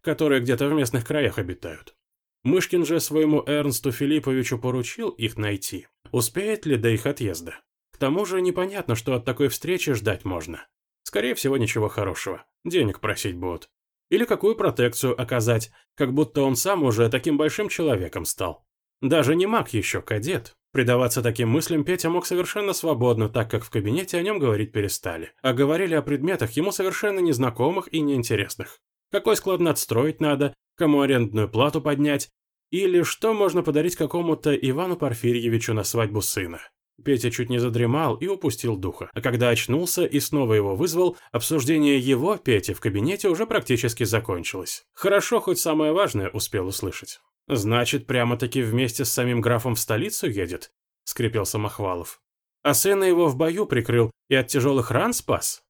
Которые где-то в местных краях обитают. Мышкин же своему Эрнсту Филипповичу поручил их найти. Успеет ли до их отъезда? К тому же непонятно, что от такой встречи ждать можно. Скорее всего, ничего хорошего. Денег просить будут. Или какую протекцию оказать, как будто он сам уже таким большим человеком стал. Даже не маг еще, кадет. Предаваться таким мыслям Петя мог совершенно свободно, так как в кабинете о нем говорить перестали. А говорили о предметах ему совершенно незнакомых и неинтересных. Какой склад надстроить надо, кому арендную плату поднять, или что можно подарить какому-то Ивану Порфирьевичу на свадьбу сына. Петя чуть не задремал и упустил духа, а когда очнулся и снова его вызвал, обсуждение его, Пети, в кабинете уже практически закончилось. Хорошо, хоть самое важное успел услышать. «Значит, прямо-таки вместе с самим графом в столицу едет?» — скрипел Самохвалов. «А сына его в бою прикрыл и от тяжелых ран спас?»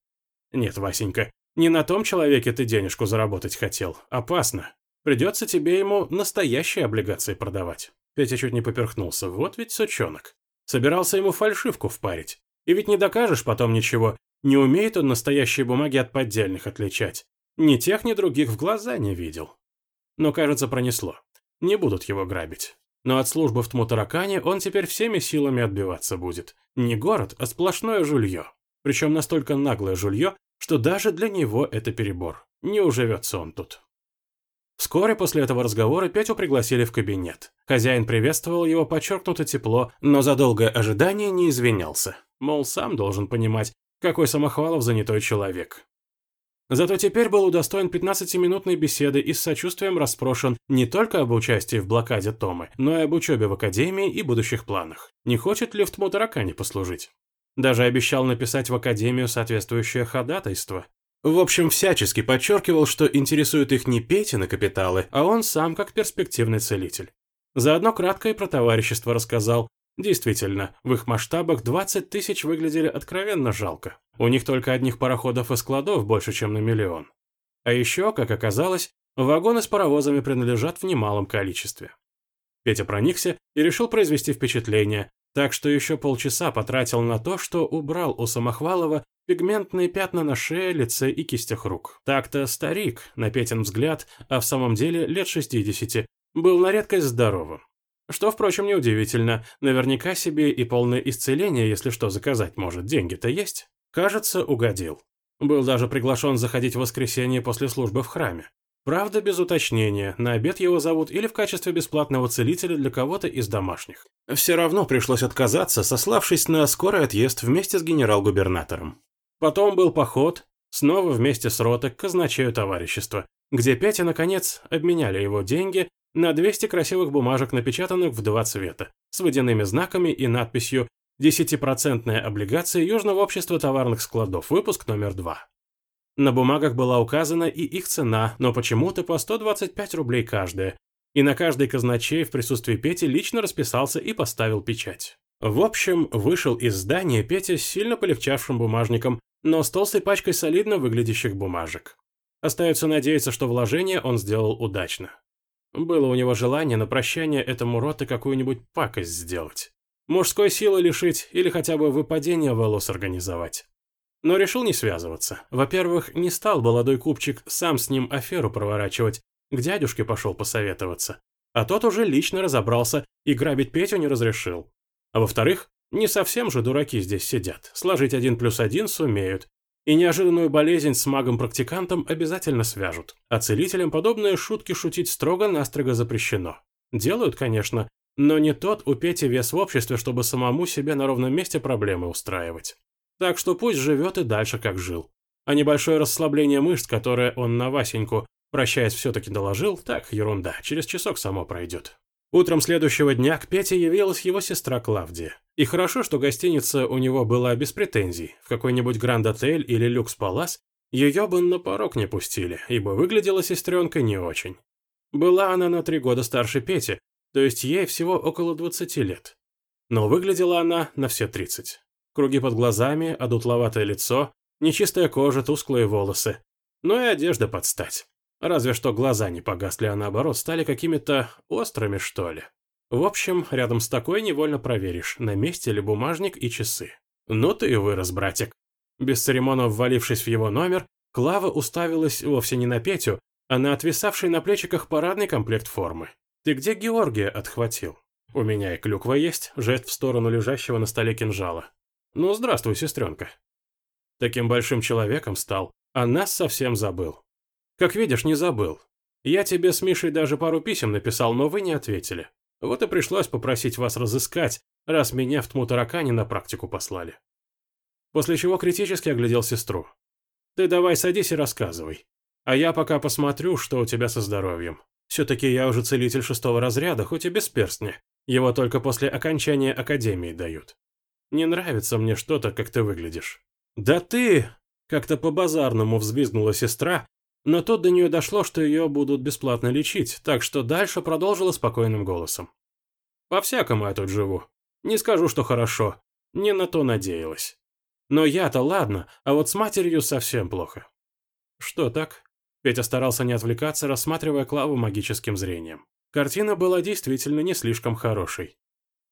«Нет, Васенька, не на том человеке ты денежку заработать хотел. Опасно. Придется тебе ему настоящие облигации продавать. Петя чуть не поперхнулся. Вот ведь сучонок. Собирался ему фальшивку впарить. И ведь не докажешь потом ничего. Не умеет он настоящие бумаги от поддельных отличать. Ни тех, ни других в глаза не видел. Но, кажется, пронесло. Не будут его грабить. Но от службы в Тмутаракане он теперь всеми силами отбиваться будет. Не город, а сплошное жулье. Причем настолько наглое жулье, что даже для него это перебор. Не уживется он тут. Вскоре после этого разговора Петю пригласили в кабинет. Хозяин приветствовал его подчеркнуто тепло, но за долгое ожидание не извинялся. Мол, сам должен понимать, какой Самохвалов занятой человек. Зато теперь был удостоен 15-минутной беседы и с сочувствием расспрошен не только об участии в блокаде Томы, но и об учебе в академии и будущих планах. Не хочет ли в Тмутаракане послужить? Даже обещал написать в академию соответствующее ходатайство. В общем, всячески подчеркивал, что интересует их не Петя на капиталы, а он сам как перспективный целитель. Заодно кратко и про товарищество рассказал. Действительно, в их масштабах 20 тысяч выглядели откровенно жалко. У них только одних пароходов и складов больше, чем на миллион. А еще, как оказалось, вагоны с паровозами принадлежат в немалом количестве. Петя проникся и решил произвести впечатление, так что еще полчаса потратил на то, что убрал у Самохвалова Пигментные пятна на шее, лице и кистях рук. Так-то старик, на Петин взгляд, а в самом деле лет 60, был на редкость здоровым. Что, впрочем, неудивительно, наверняка себе и полное исцеление, если что, заказать может, деньги-то есть. Кажется, угодил. Был даже приглашен заходить в воскресенье после службы в храме. Правда, без уточнения, на обед его зовут или в качестве бесплатного целителя для кого-то из домашних. Все равно пришлось отказаться, сославшись на скорый отъезд вместе с генерал-губернатором. Потом был поход, снова вместе с ротой к казначею товарищества, где Петя, наконец, обменяли его деньги на 200 красивых бумажек, напечатанных в два цвета, с водяными знаками и надписью «Десятипроцентная облигация Южного общества товарных складов, выпуск номер два». На бумагах была указана и их цена, но почему-то по 125 рублей каждая, и на каждый казначей в присутствии Пети лично расписался и поставил печать. В общем, вышел из здания Петя с сильно полегчавшим бумажником, но с толстой пачкой солидно выглядящих бумажек. Остается надеяться, что вложение он сделал удачно. Было у него желание на прощание этому роты какую-нибудь пакость сделать. Мужской силы лишить или хотя бы выпадение волос организовать. Но решил не связываться. Во-первых, не стал молодой купчик сам с ним аферу проворачивать, к дядюшке пошел посоветоваться. А тот уже лично разобрался и грабить Петю не разрешил. А во-вторых, не совсем же дураки здесь сидят, сложить один плюс один сумеют. И неожиданную болезнь с магом-практикантом обязательно свяжут. А целителям подобные шутки шутить строго-настрого запрещено. Делают, конечно, но не тот у Пети вес в обществе, чтобы самому себе на ровном месте проблемы устраивать. Так что пусть живет и дальше, как жил. А небольшое расслабление мышц, которое он на Васеньку, прощаясь, все-таки доложил, так, ерунда, через часок само пройдет. Утром следующего дня к Пете явилась его сестра Клавдия. И хорошо, что гостиница у него была без претензий. В какой-нибудь Гранд-отель или Люкс-палас ее бы на порог не пустили, ибо выглядела сестренка не очень. Была она на три года старше Пети, то есть ей всего около 20 лет. Но выглядела она на все 30. Круги под глазами, одутловатое лицо, нечистая кожа, тусклые волосы. Ну и одежда под стать. Разве что глаза не погасли, а наоборот стали какими-то острыми, что ли. В общем, рядом с такой невольно проверишь, на месте ли бумажник и часы. Ну ты и вырос, братик. Без церемонов ввалившись в его номер, Клава уставилась вовсе не на Петю, а на отвисавший на плечиках парадный комплект формы. «Ты где Георгия отхватил?» «У меня и клюква есть», жест в сторону лежащего на столе кинжала. «Ну, здравствуй, сестренка». Таким большим человеком стал, а нас совсем забыл. Как видишь, не забыл. Я тебе с Мишей даже пару писем написал, но вы не ответили. Вот и пришлось попросить вас разыскать, раз меня в тму таракане на практику послали. После чего критически оглядел сестру. Ты давай садись и рассказывай. А я пока посмотрю, что у тебя со здоровьем. Все-таки я уже целитель шестого разряда, хоть и без перстня. Его только после окончания академии дают. Не нравится мне что-то, как ты выглядишь». «Да ты!» – как-то по-базарному взвизгнула сестра, но тут до нее дошло, что ее будут бесплатно лечить, так что дальше продолжила спокойным голосом. «По-всякому я тут живу. Не скажу, что хорошо. Не на то надеялась. Но я-то ладно, а вот с матерью совсем плохо». «Что так?» Петя старался не отвлекаться, рассматривая Клаву магическим зрением. Картина была действительно не слишком хорошей.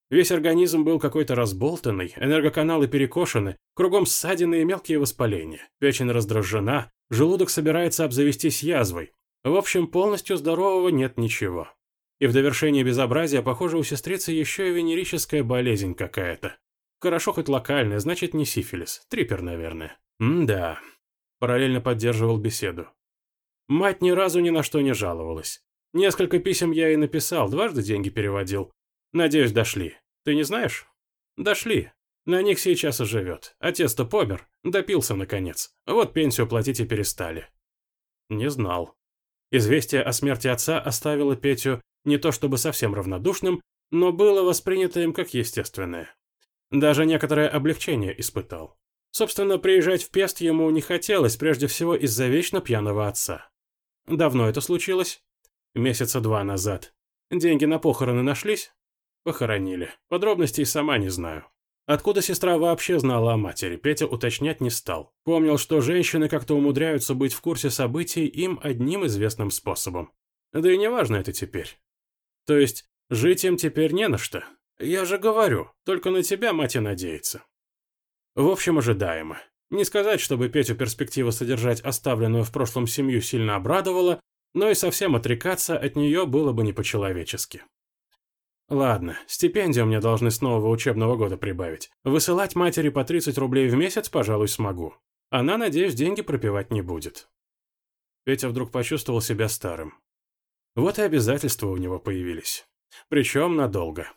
Весь организм был какой-то разболтанный, энергоканалы перекошены, кругом ссадины и мелкие воспаления. Печень раздражена, желудок собирается обзавестись язвой. В общем, полностью здорового нет ничего. И в довершение безобразия, похоже, у сестрицы еще и венерическая болезнь какая-то. Хорошо хоть локальная, значит не сифилис. Трипер, наверное. М-да. Параллельно поддерживал беседу. Мать ни разу ни на что не жаловалась. Несколько писем я ей написал, дважды деньги переводил. Надеюсь, дошли. Ты не знаешь? Дошли. На них сейчас и живет. Отец-то помер. Допился, наконец. Вот пенсию платить и перестали. Не знал. Известие о смерти отца оставило Петю не то чтобы совсем равнодушным, но было воспринято им как естественное. Даже некоторое облегчение испытал. Собственно, приезжать в Пест ему не хотелось, прежде всего из-за вечно пьяного отца. Давно это случилось? Месяца два назад. Деньги на похороны нашлись? Похоронили. Подробностей сама не знаю. Откуда сестра вообще знала о матери, Петя уточнять не стал. Помнил, что женщины как-то умудряются быть в курсе событий им одним известным способом. Да и не важно это теперь. То есть, жить им теперь не на что. Я же говорю, только на тебя мать и надеется. В общем, ожидаемо. Не сказать, чтобы Петю перспектива содержать оставленную в прошлом семью сильно обрадовала, но и совсем отрекаться от нее было бы не по-человечески. Ладно, стипендию мне должны с нового учебного года прибавить. Высылать матери по 30 рублей в месяц, пожалуй, смогу. Она, надеюсь, деньги пропивать не будет. Петя вдруг почувствовал себя старым. Вот и обязательства у него появились. Причем надолго.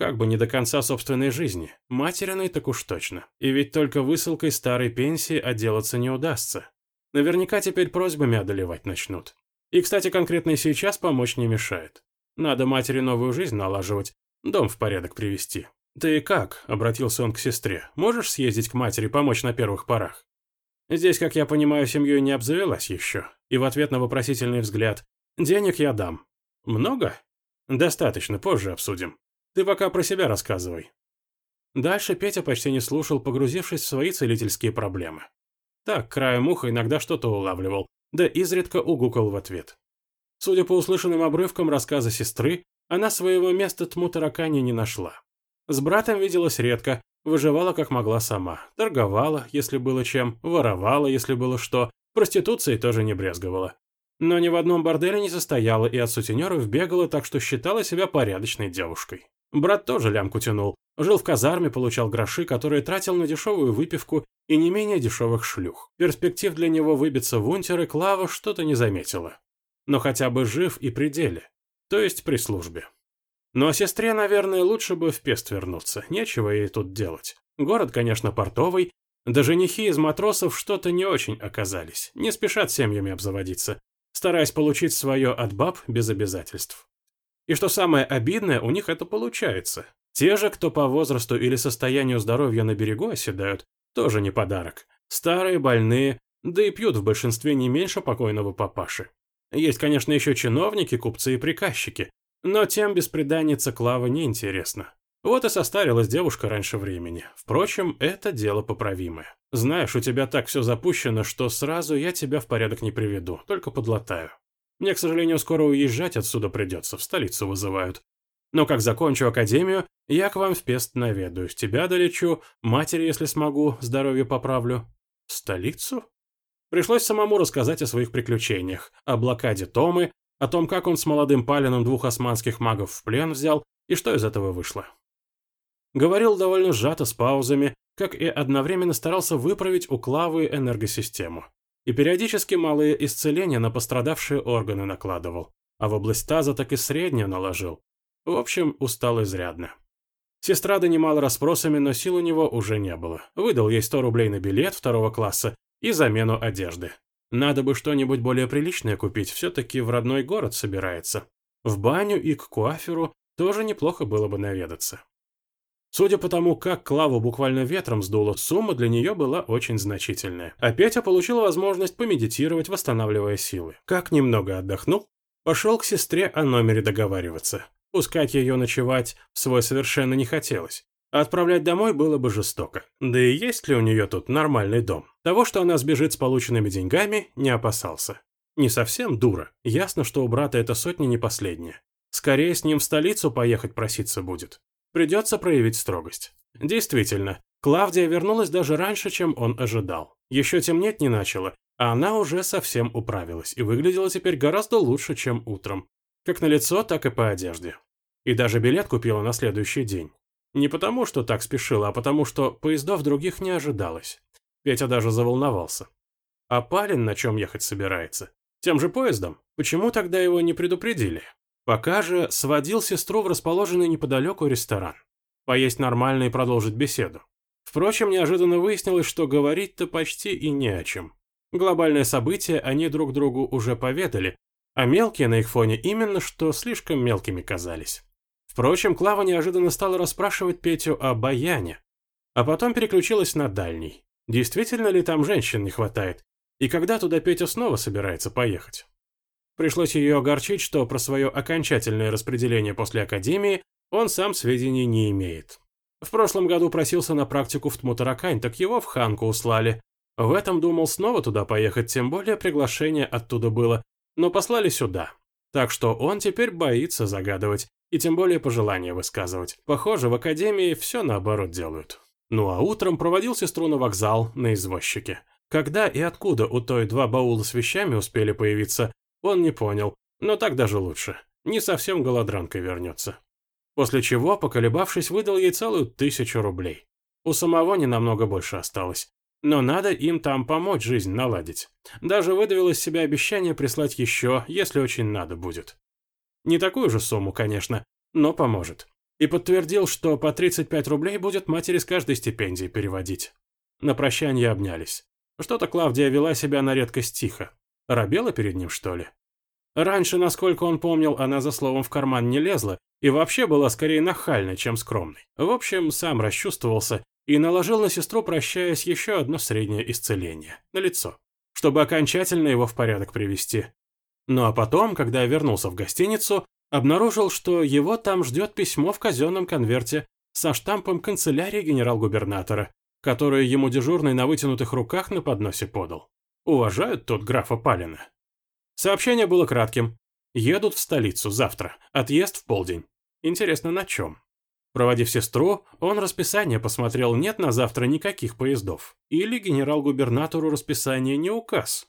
Как бы не до конца собственной жизни, материной так уж точно. И ведь только высылкой старой пенсии отделаться не удастся. Наверняка теперь просьбами одолевать начнут. И, кстати, конкретно сейчас помочь не мешает. Надо матери новую жизнь налаживать, дом в порядок привести. «Ты как?» – обратился он к сестре. «Можешь съездить к матери, помочь на первых порах?» Здесь, как я понимаю, семьей не обзавелась еще. И в ответ на вопросительный взгляд «Денег я дам». «Много?» «Достаточно, позже обсудим. Ты пока про себя рассказывай». Дальше Петя почти не слушал, погрузившись в свои целительские проблемы. Так, краем уха иногда что-то улавливал, да изредка угукал в ответ. Судя по услышанным обрывкам рассказа сестры, она своего места тму таракани не нашла. С братом виделась редко, выживала как могла сама, торговала, если было чем, воровала, если было что, проституцией тоже не брезговала. Но ни в одном борделе не состояла и от сутенеров бегала, так что считала себя порядочной девушкой. Брат тоже лямку тянул, жил в казарме, получал гроши, которые тратил на дешевую выпивку и не менее дешевых шлюх. Перспектив для него выбиться в унтеры Клава что-то не заметила. Но хотя бы жив и при деле, то есть при службе. Но сестре, наверное, лучше бы в Пест вернуться, нечего ей тут делать. Город, конечно, портовый, да женихи из матросов что-то не очень оказались, не спешат семьями обзаводиться стараясь получить свое от баб без обязательств. И что самое обидное, у них это получается. Те же, кто по возрасту или состоянию здоровья на берегу оседают, тоже не подарок. Старые, больные, да и пьют в большинстве не меньше покойного папаши. Есть, конечно, еще чиновники, купцы и приказчики, но тем беспреданница Клава неинтересна. Вот и состарилась девушка раньше времени. Впрочем, это дело поправимое. Знаешь, у тебя так все запущено, что сразу я тебя в порядок не приведу, только подлатаю. Мне, к сожалению, скоро уезжать отсюда придется, в столицу вызывают. Но как закончу академию, я к вам в Пест наведаюсь, тебя долечу, матери, если смогу, здоровье поправлю. В столицу? Пришлось самому рассказать о своих приключениях, о блокаде Томы, о том, как он с молодым палином двух османских магов в плен взял и что из этого вышло. Говорил довольно сжато, с паузами, как и одновременно старался выправить у Клавы энергосистему. И периодически малые исцеления на пострадавшие органы накладывал, а в область таза так и среднее наложил. В общем, устал изрядно. Сестра донимала расспросами, но сил у него уже не было. Выдал ей 100 рублей на билет второго класса и замену одежды. Надо бы что-нибудь более приличное купить, все-таки в родной город собирается. В баню и к куаферу тоже неплохо было бы наведаться. Судя по тому, как Клаву буквально ветром сдуло, сумма для нее была очень значительная. А Петя получил возможность помедитировать, восстанавливая силы. Как немного отдохнул, пошел к сестре о номере договариваться. Пускать ее ночевать в свой совершенно не хотелось. Отправлять домой было бы жестоко. Да и есть ли у нее тут нормальный дом? Того, что она сбежит с полученными деньгами, не опасался. Не совсем дура. Ясно, что у брата эта сотня не последняя. Скорее с ним в столицу поехать проситься будет. Придется проявить строгость. Действительно, Клавдия вернулась даже раньше, чем он ожидал. Еще темнеть не начало, а она уже совсем управилась и выглядела теперь гораздо лучше, чем утром. Как на лицо, так и по одежде. И даже билет купила на следующий день. Не потому, что так спешила, а потому, что поездов других не ожидалось. Петя даже заволновался. А Палин на чем ехать собирается? Тем же поездом? Почему тогда его не предупредили? Пока же сводил сестру в расположенный неподалеку ресторан. Поесть нормально и продолжить беседу. Впрочем, неожиданно выяснилось, что говорить-то почти и не о чем. Глобальное событие они друг другу уже поведали, а мелкие на их фоне именно что слишком мелкими казались. Впрочем, Клава неожиданно стала расспрашивать Петю о баяне, а потом переключилась на дальний. Действительно ли там женщин не хватает? И когда туда Петя снова собирается поехать? Пришлось ее огорчить, что про свое окончательное распределение после академии он сам сведений не имеет. В прошлом году просился на практику в Тмутаракань, так его в Ханку услали. В этом думал снова туда поехать, тем более приглашение оттуда было, но послали сюда. Так что он теперь боится загадывать, и тем более пожелания высказывать. Похоже, в академии все наоборот делают. Ну а утром проводил сестру на вокзал на извозчике. Когда и откуда у той два баула с вещами успели появиться, он не понял, но так даже лучше. Не совсем голодранкой вернется. После чего, поколебавшись, выдал ей целую тысячу рублей. У самого не намного больше осталось. Но надо им там помочь жизнь наладить. Даже выдавил из себя обещание прислать еще, если очень надо будет. Не такую же сумму, конечно, но поможет. И подтвердил, что по 35 рублей будет матери с каждой стипендии переводить. На прощание обнялись. Что-то Клавдия вела себя на редкость тихо. Робела перед ним, что ли? Раньше, насколько он помнил, она за словом в карман не лезла и вообще была скорее нахальной, чем скромной. В общем, сам расчувствовался и наложил на сестру, прощаясь, еще одно среднее исцеление, на лицо, чтобы окончательно его в порядок привести. Ну а потом, когда вернулся в гостиницу, обнаружил, что его там ждет письмо в казенном конверте со штампом канцелярии генерал-губернатора, которое ему дежурный на вытянутых руках на подносе подал. Уважают тот графа Палина. Сообщение было кратким. Едут в столицу завтра, отъезд в полдень. Интересно, на чем? Проводив сестру, он расписание посмотрел, нет на завтра никаких поездов. Или генерал-губернатору расписание не указ.